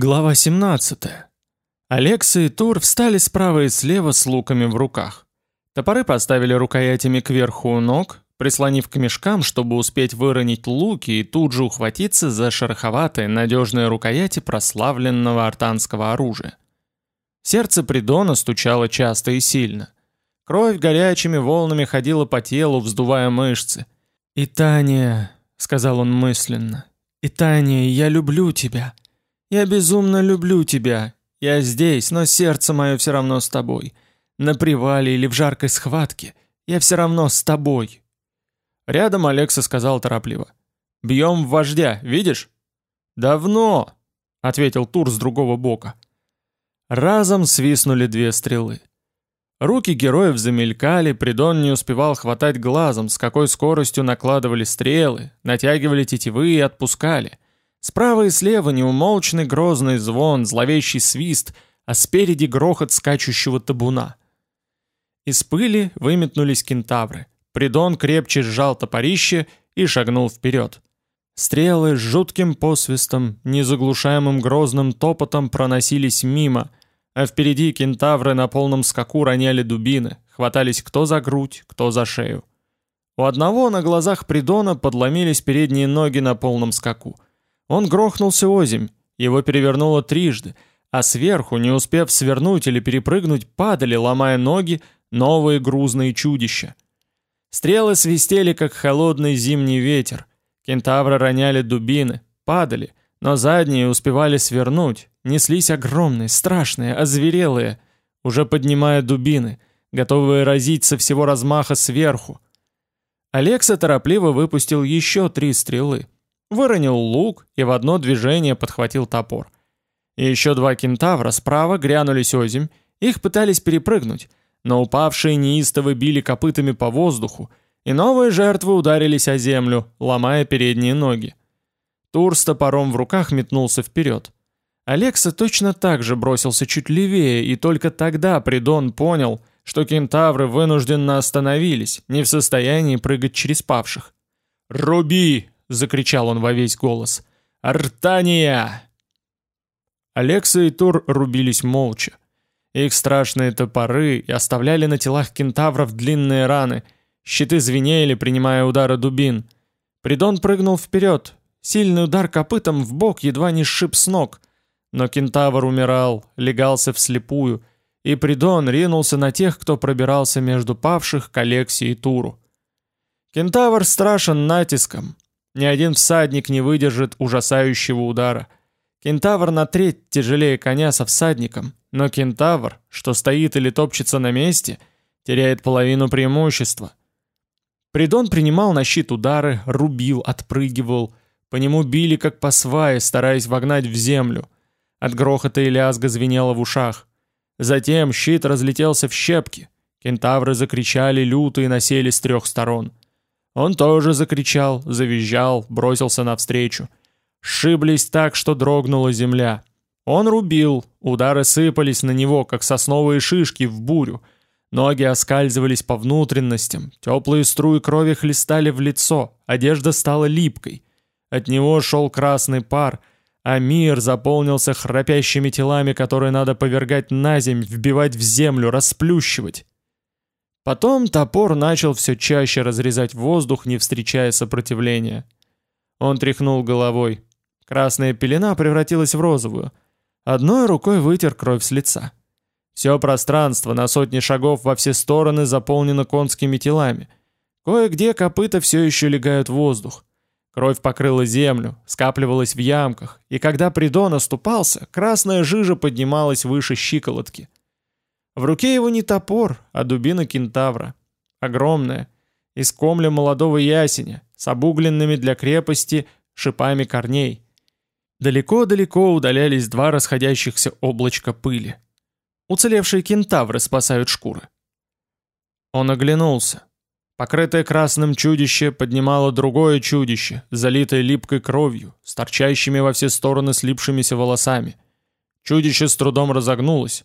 Глава 17. Алекса и Тур встали справа и слева с луками в руках. Топоры поставили рукоятями кверху у ног, прислонив к мешкам, чтобы успеть выронить луки и тут же ухватиться за шероховатые надежные рукояти прославленного артанского оружия. Сердце Придона стучало часто и сильно. Кровь горячими волнами ходила по телу, вздувая мышцы. «Итания», — сказал он мысленно, — «Итания, я люблю тебя». Я безумно люблю тебя. Я здесь, но сердце мое все равно с тобой. На привале или в жаркой схватке. Я все равно с тобой». Рядом Алекса сказал торопливо. «Бьем в вождя, видишь?» «Давно», — ответил Тур с другого бока. Разом свистнули две стрелы. Руки героев замелькали, Придон не успевал хватать глазом, с какой скоростью накладывали стрелы, натягивали тетивы и отпускали — Справа и слева неумолчный грозный звон, зловещий свист, а спереди грохот скачущего табуна. Из пыли выметнулись кентавры. Придон крепче сжал топорище и шагнул вперед. Стрелы с жутким посвистом, незаглушаемым грозным топотом проносились мимо, а впереди кентавры на полном скаку роняли дубины, хватались кто за грудь, кто за шею. У одного на глазах Придона подломились передние ноги на полном скаку — он грохнулся озимь, его перевернуло трижды, а сверху, не успев свернуть или перепрыгнуть, падали, ломая ноги, новые грузные чудища. Стрелы свистели, как холодный зимний ветер. Кентавры роняли дубины, падали, но задние успевали свернуть, неслись огромные, страшные, озверелые, уже поднимая дубины, готовые разить со всего размаха сверху. Алекса торопливо выпустил еще три стрелы — выронил лук и в одно движение подхватил топор. И еще два кентавра справа грянулись озимь, их пытались перепрыгнуть, но упавшие неистово били копытами по воздуху, и новые жертвы ударились о землю, ломая передние ноги. Тур с топором в руках метнулся вперед. Алекса точно так же бросился чуть левее, и только тогда Придон понял, что кентавры вынужденно остановились, не в состоянии прыгать через павших. «Руби!» — закричал он во весь голос. «Артания!» Алекса и Тур рубились молча. Их страшные топоры оставляли на телах кентавров длинные раны, щиты звенели, принимая удары дубин. Придон прыгнул вперед, сильный удар копытом в бок едва не сшиб с ног, но кентавр умирал, легался вслепую, и Придон ринулся на тех, кто пробирался между павших к Алексе и Туру. Кентавр страшен натиском, ни один всадник не выдержит ужасающего удара. Кентавр на треть тяжелее коня со всадником, но кентавр, что стоит или топчется на месте, теряет половину преимущества. Придон принимал на щит удары, рубил, отпрыгивал. По нему били, как по свае, стараясь вогнать в землю. От грохота и лязга звенело в ушах. Затем щит разлетелся в щепки. Кентавры закричали люто и насели с трех сторон. Он тоже закричал, завизжал, бросился навстречу. Шиблись так, что дрогнула земля. Он рубил, удары сыпались на него, как сосновые шишки в бурю. Ноги оскальзывались по внутренностям, теплые струи крови хлестали в лицо, одежда стала липкой. От него шел красный пар, а мир заполнился храпящими телами, которые надо повергать на земь, вбивать в землю, расплющивать. Потом топор начал все чаще разрезать воздух, не встречая сопротивления. Он тряхнул головой. Красная пелена превратилась в розовую. Одной рукой вытер кровь с лица. Все пространство на сотни шагов во все стороны заполнено конскими телами. Кое-где копыта все еще легают в воздух. Кровь покрыла землю, скапливалась в ямках, и когда Придон оступался, красная жижа поднималась выше щиколотки. В руке его не топор, а дубина кентавра. Огромная, из комля молодого ясеня, с обугленными для крепости шипами корней. Далеко-далеко удалялись два расходящихся облачка пыли. Уцелевшие кентавры спасают шкуры. Он оглянулся. Покрытое красным чудище поднимало другое чудище, залитое липкой кровью, с торчащими во все стороны слипшимися волосами. Чудище с трудом разогнулось,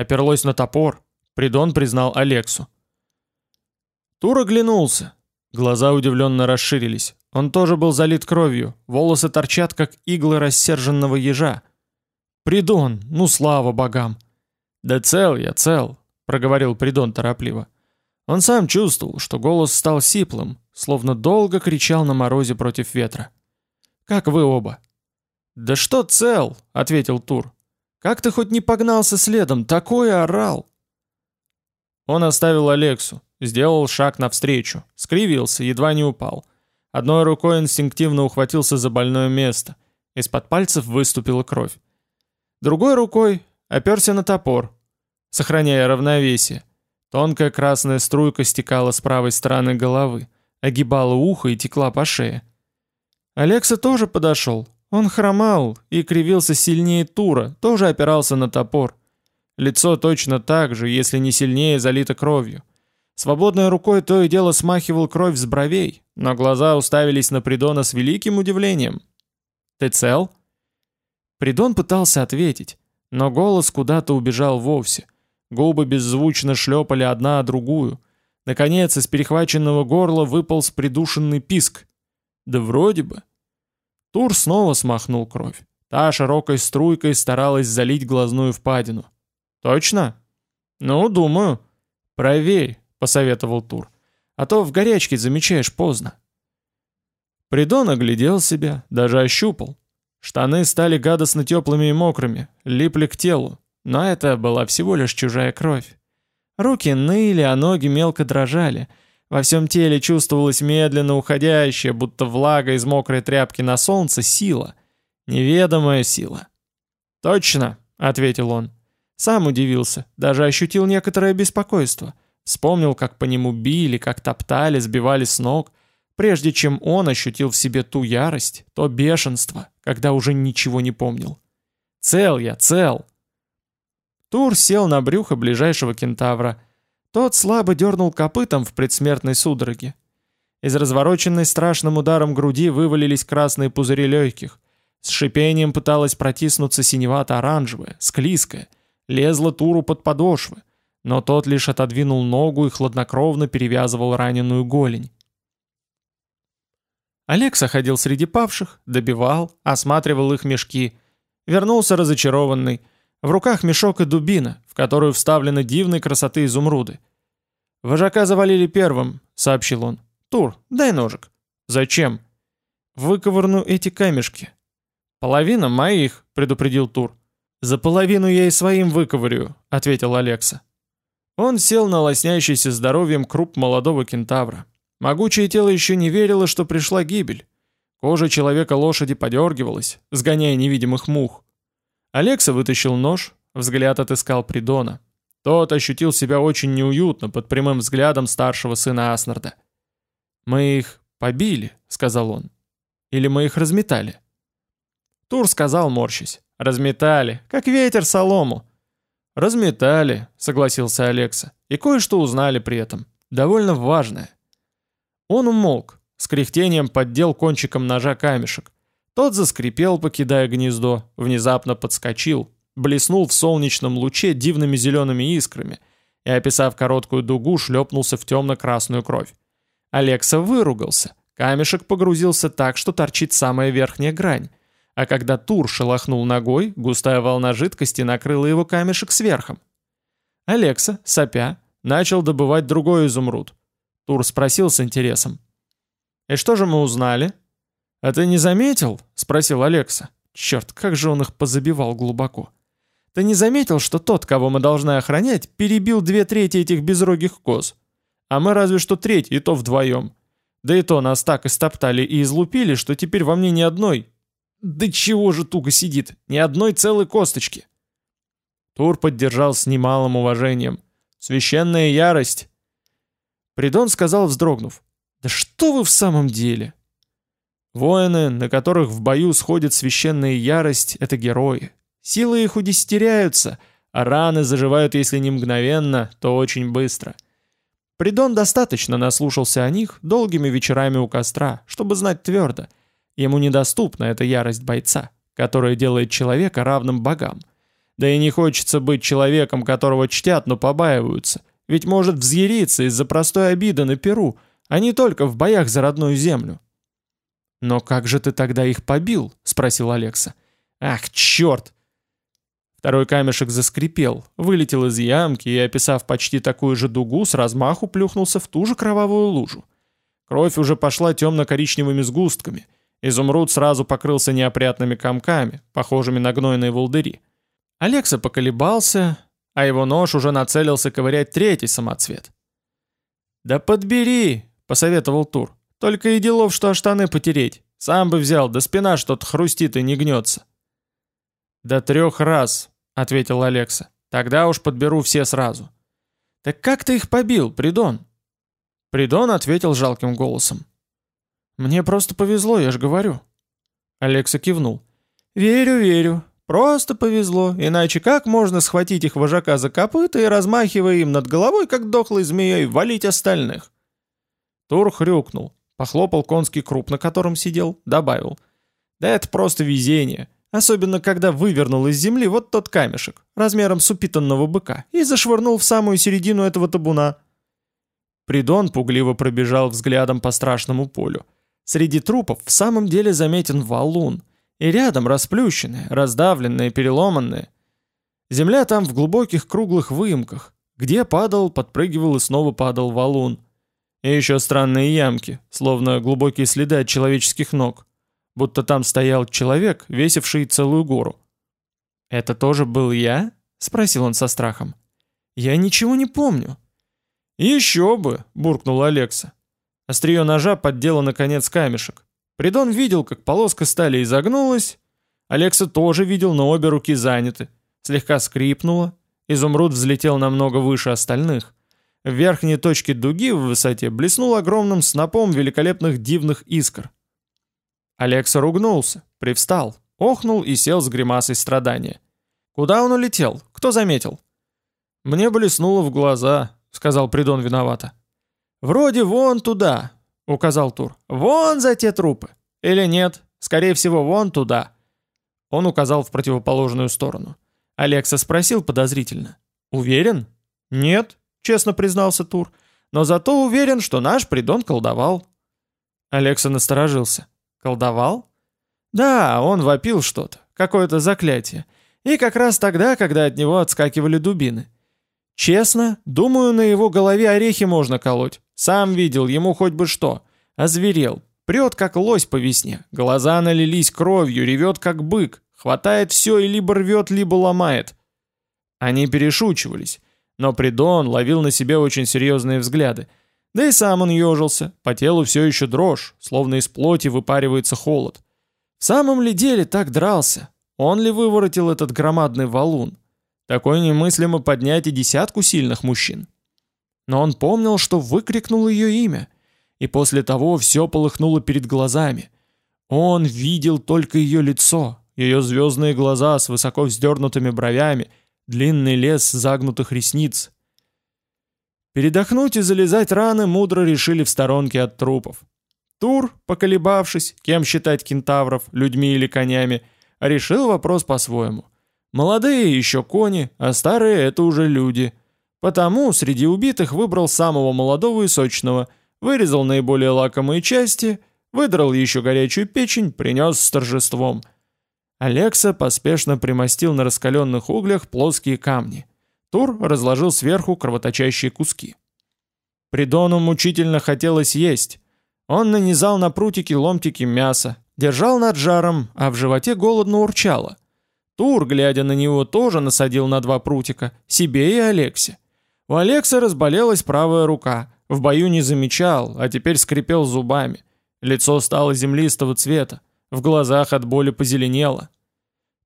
оперлось на топор. Придон признал Алексу. Тур оглянулся. Глаза удивленно расширились. Он тоже был залит кровью. Волосы торчат, как иглы рассерженного ежа. «Придон, ну слава богам!» «Да цел я, цел», — проговорил Придон торопливо. Он сам чувствовал, что голос стал сиплым, словно долго кричал на морозе против ветра. «Как вы оба?» «Да что цел?» — ответил Тур. «Как ты хоть не погнался следом? Такое орал!» Он оставил Алексу, сделал шаг навстречу, скривился, едва не упал. Одной рукой инстинктивно ухватился за больное место. Из-под пальцев выступила кровь. Другой рукой оперся на топор, сохраняя равновесие. Тонкая красная струйка стекала с правой стороны головы, огибала ухо и текла по шее. Алекса тоже подошел. Он хромал и кривился сильнее Тура, тоже опирался на топор. Лицо точно так же, если не сильнее, залито кровью. Свободной рукой то и дело смахивал кровь с бровей, но глаза уставились на Придона с великим удивлением. «Ты цел?» Придон пытался ответить, но голос куда-то убежал вовсе. Губы беззвучно шлепали одна о другую. Наконец, из перехваченного горла выполз придушенный писк. Да вроде бы. Тур снова смахнул кровь. Та широкой струйкой старалась залить глазную впадину. «Точно?» «Ну, думаю». «Проверь», — посоветовал Тур. «А то в горячке замечаешь поздно». Придон оглядел себя, даже ощупал. Штаны стали гадостно теплыми и мокрыми, липли к телу, но это была всего лишь чужая кровь. Руки ныли, а ноги мелко дрожали. Во всем теле чувствовалась медленно уходящая, будто влага из мокрой тряпки на солнце, сила. Неведомая сила. «Точно», — ответил он. Сам удивился, даже ощутил некоторое беспокойство. Вспомнил, как по нему били, как топтали, сбивали с ног, прежде чем он ощутил в себе ту ярость, то бешенство, когда уже ничего не помнил. «Цел я, цел!» Тур сел на брюхо ближайшего кентавра. Тот слабо дернул копытом в предсмертной судороге. Из развороченной страшным ударом груди вывалились красные пузыри легких. С шипением пыталась протиснуться синевато-оранжевая, склизкая — лезла Туру под подошвы, но тот лишь отодвинул ногу и хладнокровно перевязывал раненую голень. Алекса ходил среди павших, добивал, осматривал их мешки. Вернулся разочарованный. В руках мешок и дубина, в которую вставлены дивной красоты изумруды. «Вожака завалили первым», — сообщил он. «Тур, дай ножик». «Зачем?» «Выковырну эти камешки». «Половина моих», — предупредил Тур. «За половину я и своим выковырю», — ответил Алекса. Он сел на лоснящийся здоровьем круп молодого кентавра. Могучее тело еще не верило, что пришла гибель. Кожа человека-лошади подергивалась, сгоняя невидимых мух. Алекса вытащил нож, взгляд отыскал Придона. Тот ощутил себя очень неуютно под прямым взглядом старшего сына Аснарда. «Мы их побили», — сказал он. «Или мы их разметали?» Тур сказал, морщись. Разметали, как ветер солому. Разметали, согласился Алекса. И кое-что узнали при этом. Довольно важное. Он умолк, с кряхтением поддел кончиком ножа камешек. Тот заскрипел, покидая гнездо, внезапно подскочил, блеснул в солнечном луче дивными зелеными искрами и, описав короткую дугу, шлепнулся в темно-красную кровь. Алекса выругался. Камешек погрузился так, что торчит самая верхняя грань а когда Тур шелохнул ногой, густая волна жидкости накрыла его камешек сверхом. Алекса, сопя, начал добывать другой изумруд. Тур спросил с интересом. «И что же мы узнали?» «А ты не заметил?» — спросил Алекса. «Черт, как же он их позабивал глубоко!» «Ты не заметил, что тот, кого мы должны охранять, перебил две трети этих безрогих коз? А мы разве что треть, и то вдвоем. Да и то нас так истоптали и излупили, что теперь во мне ни одной, да чего же туго сидит? Ни одной целой косточки. Тур поддержал с немалым уважением. Священная ярость. Придон сказал, вздрогнув. Да что вы в самом деле? Воины, на которых в бою сходит священная ярость, это герои. Силы их удесятеряются, а раны заживают, если не мгновенно, то очень быстро. Придон достаточно наслушался о них долгими вечерами у костра, чтобы знать твердо — Ему недоступна эта ярость бойца, которая делает человека равным богам. Да и не хочется быть человеком, которого чтят, но побаиваются, ведь может взъяриться из-за простой обиды на Перу, а не только в боях за родную землю. «Но как же ты тогда их побил?» — спросил Алекса. «Ах, черт!» Второй камешек заскрипел, вылетел из ямки и, описав почти такую же дугу, с размаху плюхнулся в ту же кровавую лужу. Кровь уже пошла темно-коричневыми сгустками. Изумруд сразу покрылся неопрятными комками, похожими на гнойные волдыри. Алекса поколебался, а его нож уже нацелился ковырять третий самоцвет. «Да подбери!» — посоветовал Тур. «Только и делов, что штаны потереть. Сам бы взял, да спина что-то хрустит и не гнется». «До трех раз», — ответил Алекса. «Тогда уж подберу все сразу». «Так как ты их побил, Придон?» Придон ответил жалким голосом. «Мне просто повезло, я же говорю». Алекса кивнул. «Верю, верю. Просто повезло, иначе как можно схватить их вожака за копыта и, размахивая им над головой, как дохлой змеей, валить остальных?» Тур хрюкнул, похлопал конский круп, на котором сидел, добавил. «Да это просто везение. Особенно, когда вывернул из земли вот тот камешек, размером с упитанного быка, и зашвырнул в самую середину этого табуна. Придон пугливо пробежал взглядом по страшному полю. Среди трупов в самом деле заметен валун, и рядом расплющенные, раздавленные, переломанные. Земля там в глубоких круглых выемках, где падал, подпрыгивал и снова падал валун. И еще странные ямки, словно глубокие следы от человеческих ног будто там стоял человек, весивший целую гору. «Это тоже был я?» — спросил он со страхом. «Я ничего не помню». «Еще бы!» — буркнул Алекса. Острие ножа поддело наконец камешек. Придон видел, как полоска стали изогнулась. Алекса тоже видел, но обе руки заняты. Слегка скрипнуло. Изумруд взлетел намного выше остальных. В верхней точке дуги в высоте блеснул огромным снопом великолепных дивных искр. Алекса ругнулся, привстал, охнул и сел с гримасой страдания. Куда он улетел? Кто заметил? Мне блеснуло в глаза, сказал Придон виновато. Вроде вон туда, указал Тур. Вон за те трупы. Или нет? Скорее всего, вон туда. Он указал в противоположную сторону. Алекса спросил подозрительно. «Уверен?» «Нет», — честно признался Тур. «Но зато уверен, что наш Придон колдовал». Алекса насторожился. Колдовал? Да, он вопил что-то, какое-то заклятие. И как раз тогда, когда от него отскакивали дубины. Честно, думаю, на его голове орехи можно колоть. Сам видел, ему хоть бы что. Озверел, прет как лось по весне, глаза налились кровью, ревет как бык, хватает все и либо рвет, либо ломает. Они перешучивались, но Придон ловил на себе очень серьезные взгляды – да и сам он ежился, по телу все еще дрожь, словно из плоти выпаривается холод. В самом ли деле так дрался? Он ли выворотил этот громадный валун? Такой немыслимо поднять и десятку сильных мужчин. Но он помнил, что выкрикнул ее имя, и после того все полыхнуло перед глазами. Он видел только ее лицо, ее звездные глаза с высоко вздернутыми бровями, длинный лес загнутых ресниц, Передохнуть и залезать раны мудро решили в сторонке от трупов. Тур, поколебавшись, кем считать кентавров, людьми или конями, решил вопрос по-своему. Молодые еще кони, а старые это уже люди. Потому среди убитых выбрал самого молодого и сочного, вырезал наиболее лакомые части, выдрал еще горячую печень, принес с торжеством. Алекса поспешно примостил на раскаленных углях плоские камни. Тур разложил сверху кровоточащие куски. Придону мучительно хотелось есть. Он нанизал на прутики ломтики мяса, держал над жаром, а в животе голодно урчало. Тур, глядя на него, тоже насадил на два прутика, себе и Алексе. У Алекса разболелась правая рука, в бою не замечал, а теперь скрипел зубами. Лицо стало землистого цвета, в глазах от боли позеленело.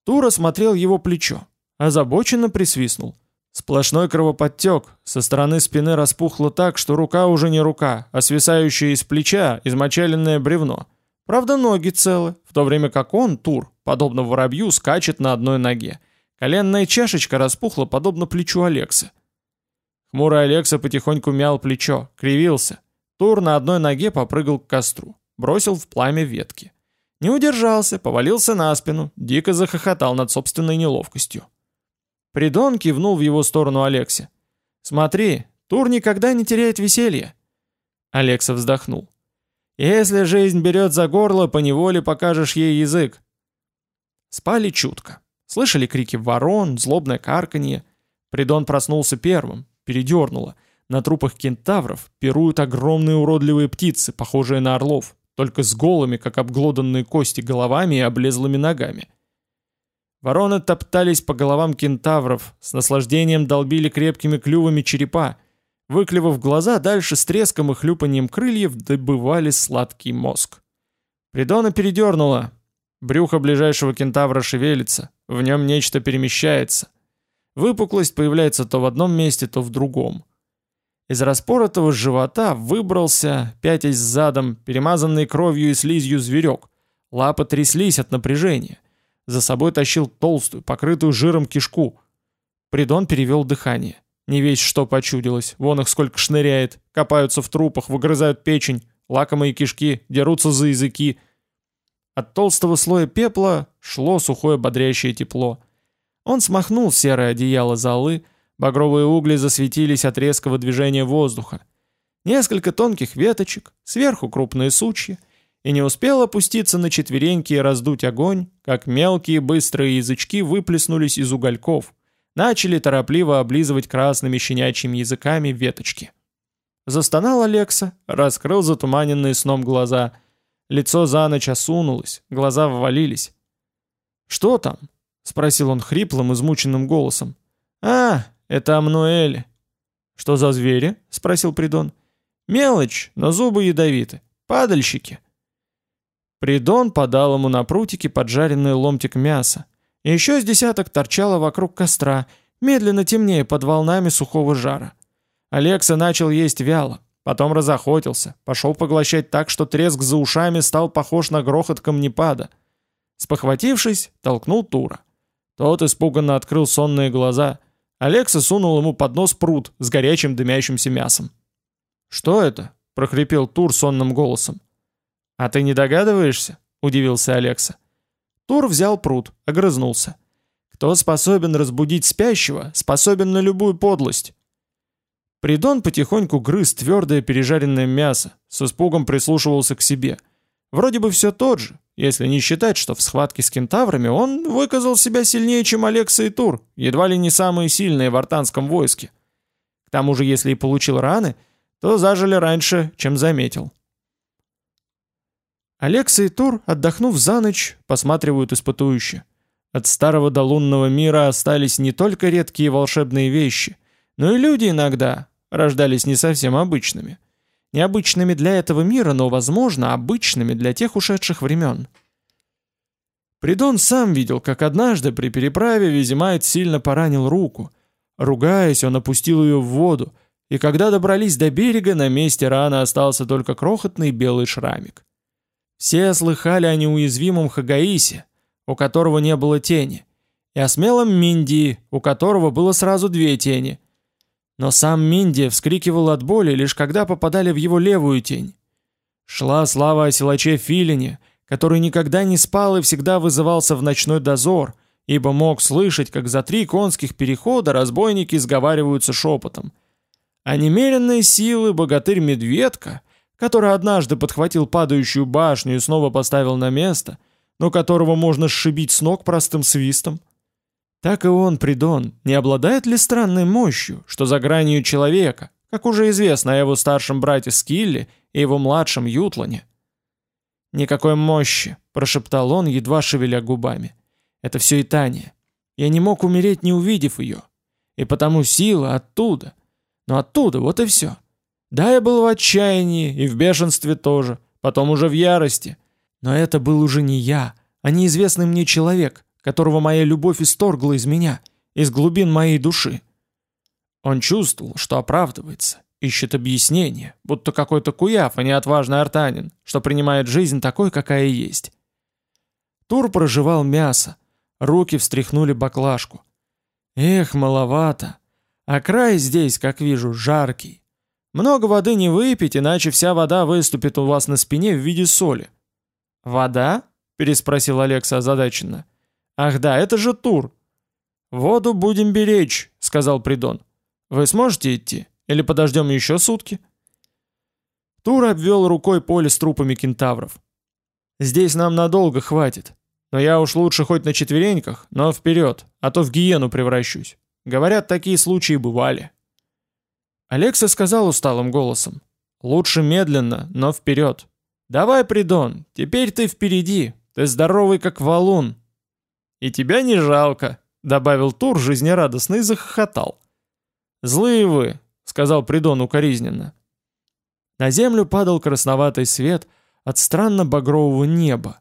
Тур осмотрел его плечо, озабоченно присвистнул. Сплошной кровоподтек, со стороны спины распухло так, что рука уже не рука, а свисающее из плеча измочаленное бревно. Правда, ноги целы, в то время как он, Тур, подобно воробью, скачет на одной ноге. Коленная чашечка распухла, подобно плечу Алекса. Хмурый Алекса потихоньку мял плечо, кривился. Тур на одной ноге попрыгал к костру, бросил в пламя ветки. Не удержался, повалился на спину, дико захохотал над собственной неловкостью. Придон кивнул в его сторону Алексе. «Смотри, Тур никогда не теряет веселья». Алекса вздохнул. «Если жизнь берет за горло, поневоле покажешь ей язык». Спали чутко. Слышали крики ворон, злобное карканье. Придон проснулся первым, передернуло. На трупах кентавров пируют огромные уродливые птицы, похожие на орлов, только с голыми, как обглоданные кости, головами и облезлыми ногами. Вороны топтались по головам кентавров, с наслаждением долбили крепкими клювами черепа, выклевав глаза, дальше с треском и хлюпанием крыльев добывали сладкий мозг. Придона передернула. Брюхо ближайшего кентавра шевелится, в нем нечто перемещается. Выпуклость появляется то в одном месте, то в другом. Из распоротого живота выбрался, пятясь задом, перемазанный кровью и слизью зверек. Лапы тряслись от напряжения. За собой тащил толстую, покрытую жиром кишку. Придон перевел дыхание. Не весь что почудилось, вон их сколько шныряет, копаются в трупах, выгрызают печень, лакомые кишки, дерутся за языки. От толстого слоя пепла шло сухое бодрящее тепло. Он смахнул серое одеяло золы, багровые угли засветились от резкого движения воздуха. Несколько тонких веточек, сверху крупные сучья, и не успел опуститься на четвереньки и раздуть огонь, как мелкие быстрые язычки выплеснулись из угольков — начали торопливо облизывать красными щенячьими языками веточки. Застонал Алекса, раскрыл затуманенные сном глаза. Лицо за ночь осунулось, глаза ввалились. «Что там?» — спросил он хриплым, измученным голосом. «А, это Амнуэли». «Что за звери?» — спросил Придон. «Мелочь, но зубы ядовиты. Падальщики». Придон подал ему на прутике поджаренный ломтик мяса. Еще с десяток торчало вокруг костра, медленно темнее под волнами сухого жара. Алекса начал есть вяло, потом разохотился, пошел поглощать так, что треск за ушами стал похож на грохот камнепада. Спохватившись, толкнул Тура. Тот испуганно открыл сонные глаза. Алекса сунул ему под нос пруд с горячим дымящимся мясом. «Что это?» — прохрипел Тур сонным голосом. «А ты не догадываешься?» — удивился Алекса. Тур взял пруд, огрызнулся. Кто способен разбудить спящего, способен на любую подлость. Придон потихоньку грыз твердое пережаренное мясо, с испугом прислушивался к себе. Вроде бы все тот же, если не считать, что в схватке с кентаврами он выказал себя сильнее, чем Алекса и Тур, едва ли не самые сильные в артанском войске. К тому же, если и получил раны, то зажили раньше, чем заметил. Алекса и Тур, отдохнув за ночь, посматривают испытующе. От старого до лунного мира остались не только редкие волшебные вещи, но и люди иногда рождались не совсем обычными. Необычными для этого мира, но, возможно, обычными для тех ушедших времен. Придон сам видел, как однажды при переправе Визимайт сильно поранил руку. Ругаясь, он опустил ее в воду, и когда добрались до берега, на месте раны остался только крохотный белый шрамик. Все слыхали о неуязвимом Хагаисе, у которого не было тени, и о смелом Минди, у которого было сразу две тени. Но сам Минди вскрикивал от боли, лишь когда попадали в его левую тень. Шла слава о силаче Филине, который никогда не спал и всегда вызывался в ночной дозор, ибо мог слышать, как за три конских перехода разбойники сговариваются шепотом. А немеренные силы богатырь-медведка — который однажды подхватил падающую башню и снова поставил на место, но которого можно сшибить с ног простым свистом? Так и он, Придон, не обладает ли странной мощью, что за гранью человека, как уже известно о его старшем брате Скилле и его младшем Ютлане? «Никакой мощи», — прошептал он, едва шевеля губами. «Это все Итания. Я не мог умереть, не увидев ее. И потому сила оттуда. Но оттуда, вот и все. Да, я был в отчаянии и в бешенстве тоже, потом уже в ярости. Но это был уже не я, а неизвестный мне человек, которого моя любовь исторгла из меня, из глубин моей души. Он чувствовал, что оправдывается, ищет объяснение, будто какой-то куяв, а не отважный артанин, что принимает жизнь такой, какая есть. Тур проживал мясо, руки встряхнули баклажку. Эх, маловато. А край здесь, как вижу, жаркий. Много воды не выпить, иначе вся вода выступит у вас на спине в виде соли». «Вода?» — переспросил Алекса озадаченно. «Ах да, это же тур». «Воду будем беречь», — сказал Придон. «Вы сможете идти? Или подождем еще сутки?» Тур обвел рукой поле с трупами кентавров. «Здесь нам надолго хватит. Но я уж лучше хоть на четвереньках, но вперед, а то в гиену превращусь. Говорят, такие случаи бывали. Алекса сказал усталым голосом. Лучше медленно, но вперед. Давай, Придон, теперь ты впереди. Ты здоровый, как валун. И тебя не жалко, добавил Тур жизнерадостно и захохотал. Злые вы, сказал Придон укоризненно. На землю падал красноватый свет от странно багрового неба.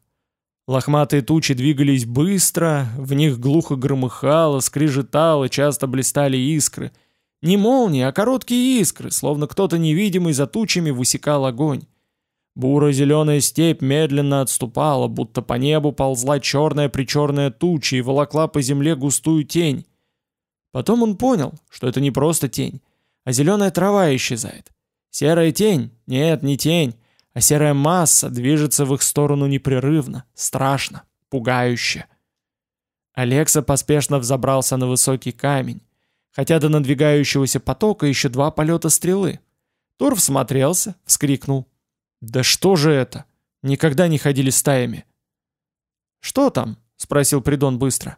Лохматые тучи двигались быстро, в них глухо громыхало, скрежетало, часто блистали искры. Не молнии, а короткие искры, словно кто-то невидимый за тучами высекал огонь. Буро-зеленая степь медленно отступала, будто по небу ползла черная-причерная туча и волокла по земле густую тень. Потом он понял, что это не просто тень, а зеленая трава исчезает. Серая тень? Нет, не тень а серая масса движется в их сторону непрерывно, страшно, пугающе. Алекса поспешно взобрался на высокий камень, хотя до надвигающегося потока еще два полета стрелы. Тур всмотрелся, вскрикнул. «Да что же это? Никогда не ходили стаями». «Что там?» — спросил Придон быстро.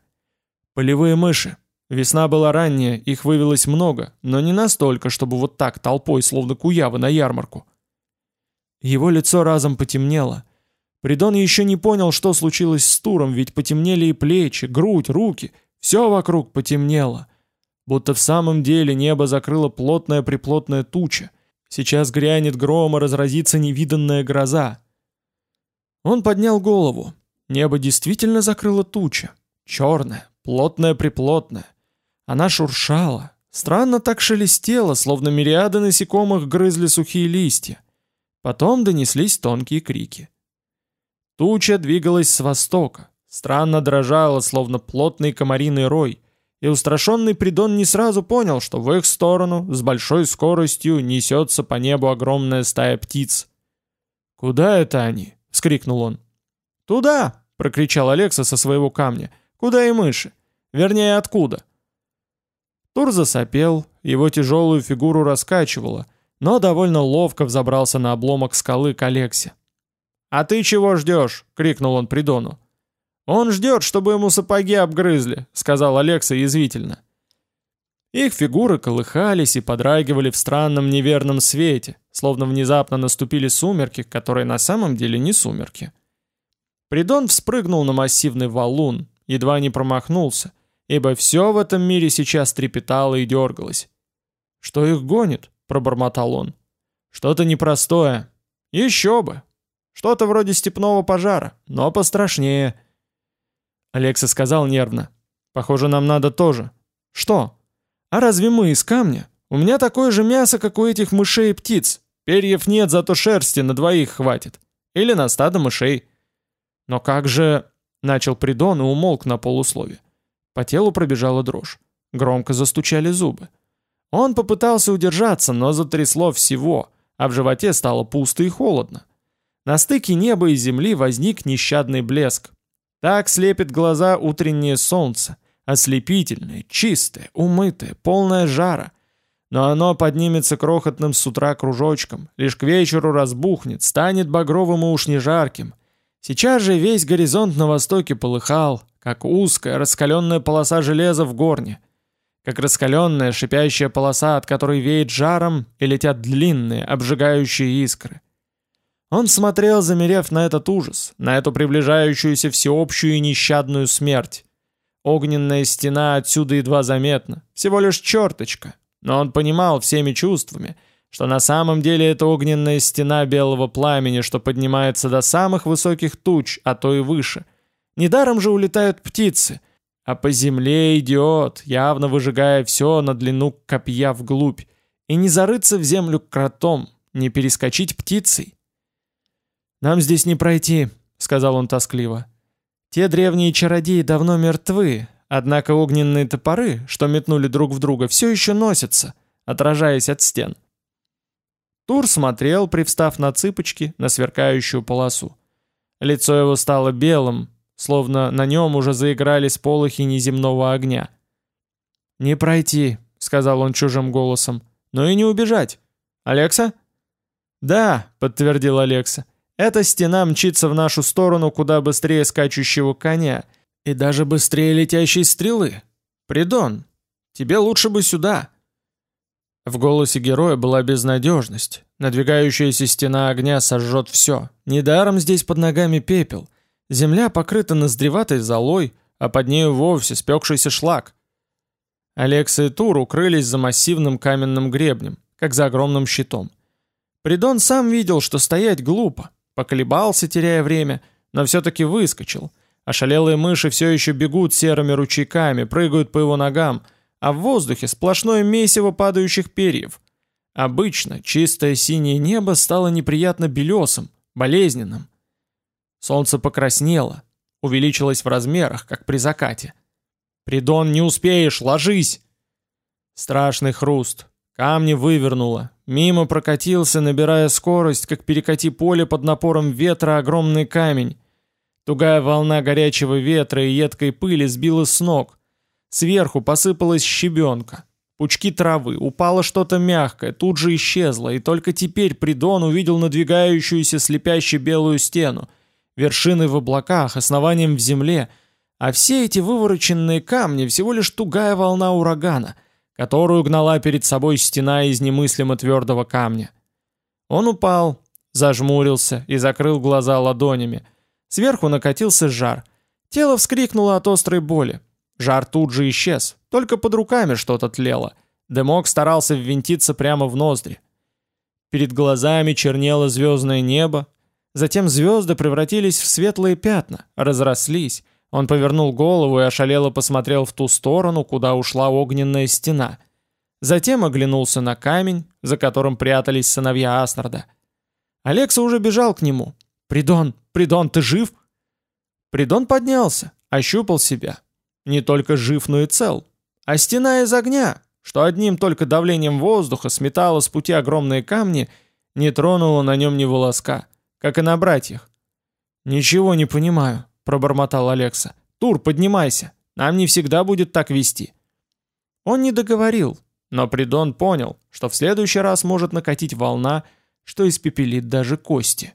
«Полевые мыши. Весна была ранняя, их вывелось много, но не настолько, чтобы вот так толпой, словно куявы на ярмарку. Его лицо разом потемнело. Придон еще не понял, что случилось с Туром, ведь потемнели и плечи, грудь, руки. Все вокруг потемнело. Будто в самом деле небо закрыло плотная-приплотная туча. Сейчас грянет гром и разразится невиданная гроза. Он поднял голову. Небо действительно закрыло туча. Черная, плотная-приплотная. Она шуршала. Странно так шелестела, словно мириады насекомых грызли сухие листья. Потом донеслись тонкие крики. Туча двигалась с востока, странно дрожала, словно плотный комариный рой, и устрашенный Придон не сразу понял, что в их сторону с большой скоростью несется по небу огромная стая птиц. «Куда это они?» — вскрикнул он. «Туда!» — прокричал Алекса со своего камня. «Куда и мыши? Вернее, откуда?» Тур засопел, его тяжелую фигуру раскачивало, но довольно ловко взобрался на обломок скалы к Алексе. «А ты чего ждешь?» — крикнул он Придону. «Он ждет, чтобы ему сапоги обгрызли», — сказал Алекса язвительно. Их фигуры колыхались и подрагивали в странном неверном свете, словно внезапно наступили сумерки, которые на самом деле не сумерки. Придон вспрыгнул на массивный валун, едва не промахнулся, ибо все в этом мире сейчас трепетало и дергалось. Что их гонит? — пробормотал он. «Что-то непростое. Еще бы. Что-то вроде степного пожара, но пострашнее». Алекса сказал нервно. «Похоже, нам надо тоже». «Что? А разве мы из камня? У меня такое же мясо, как у этих мышей и птиц. Перьев нет, зато шерсти на двоих хватит. Или на стадо мышей». «Но как же...» — начал Придон и умолк на полуслове. По телу пробежала дрожь. Громко застучали зубы. Он попытался удержаться, но затрясло всего, а в животе стало пусто и холодно. На стыке неба и земли возник нещадный блеск. Так слепит глаза утреннее солнце, ослепительное, чистое, умытое, полное жара. Но оно поднимется крохотным с утра кружочком, лишь к вечеру разбухнет, станет багровым и уж не жарким. Сейчас же весь горизонт на востоке полыхал, как узкая раскаленная полоса железа в горне — как раскаленная шипящая полоса, от которой веет жаром и летят длинные, обжигающие искры. Он смотрел, замерев на этот ужас, на эту приближающуюся всеобщую и нещадную смерть. Огненная стена отсюда едва заметна, всего лишь черточка, но он понимал всеми чувствами, что на самом деле это огненная стена белого пламени, что поднимается до самых высоких туч, а то и выше. Недаром же улетают птицы — а по земле идет, явно выжигая все на длину копья вглубь, и не зарыться в землю кротом, не перескочить птицей. «Нам здесь не пройти», — сказал он тоскливо. «Те древние чародеи давно мертвы, однако огненные топоры, что метнули друг в друга, все еще носятся, отражаясь от стен». Тур смотрел, привстав на цыпочки, на сверкающую полосу. Лицо его стало белым, словно на нем уже заиграли сполохи неземного огня. «Не пройти», — сказал он чужим голосом, — «но и не убежать. Алекса?» «Да», — подтвердил Алекса, Эта стена мчится в нашу сторону куда быстрее скачущего коня и даже быстрее летящей стрелы. Придон, тебе лучше бы сюда. В голосе героя была безнадежность. Надвигающаяся стена огня сожжет все. Недаром здесь под ногами пепел. Земля покрыта ноздреватой золой, а под нею вовсе спекшийся шлак. Алекса и Тур укрылись за массивным каменным гребнем, как за огромным щитом. Придон сам видел, что стоять глупо, поколебался, теряя время, но все-таки выскочил. Ошалелые мыши все еще бегут серыми ручейками, прыгают по его ногам, а в воздухе сплошное месиво падающих перьев. Обычно чистое синее небо стало неприятно белесым, болезненным. Солнце покраснело, увеличилось в размерах, как при закате. «Придон, не успеешь, ложись!» Страшный хруст. Камни вывернуло. Мимо прокатился, набирая скорость, как перекати поле под напором ветра огромный камень. Тугая волна горячего ветра и едкой пыли сбила с ног. Сверху посыпалась щебенка. Пучки травы, упало что-то мягкое, тут же исчезло, и только теперь Придон увидел надвигающуюся слепящую белую стену, вершины в облаках, основанием в земле, а все эти вывороченные камни всего лишь тугая волна урагана, которую гнала перед собой стена из немыслимо твердого камня. Он упал, зажмурился и закрыл глаза ладонями. Сверху накатился жар. Тело вскрикнуло от острой боли. Жар тут же исчез, только под руками что-то тлело. Дымок старался ввинтиться прямо в ноздри. Перед глазами чернело звездное небо, Затем звезды превратились в светлые пятна, разрослись. Он повернул голову и ошалело посмотрел в ту сторону, куда ушла огненная стена. Затем оглянулся на камень, за которым прятались сыновья Аснарда. Алекса уже бежал к нему. «Придон! Придон, ты жив?» Придон поднялся, ощупал себя. Не только жив, но и цел. А стена из огня, что одним только давлением воздуха сметала с пути огромные камни, не тронула на нем ни волоска как и на братьях. «Ничего не понимаю», — пробормотал Алекса. «Тур, поднимайся, нам не всегда будет так вести». Он не договорил, но Придон понял, что в следующий раз может накатить волна, что испепелит даже кости.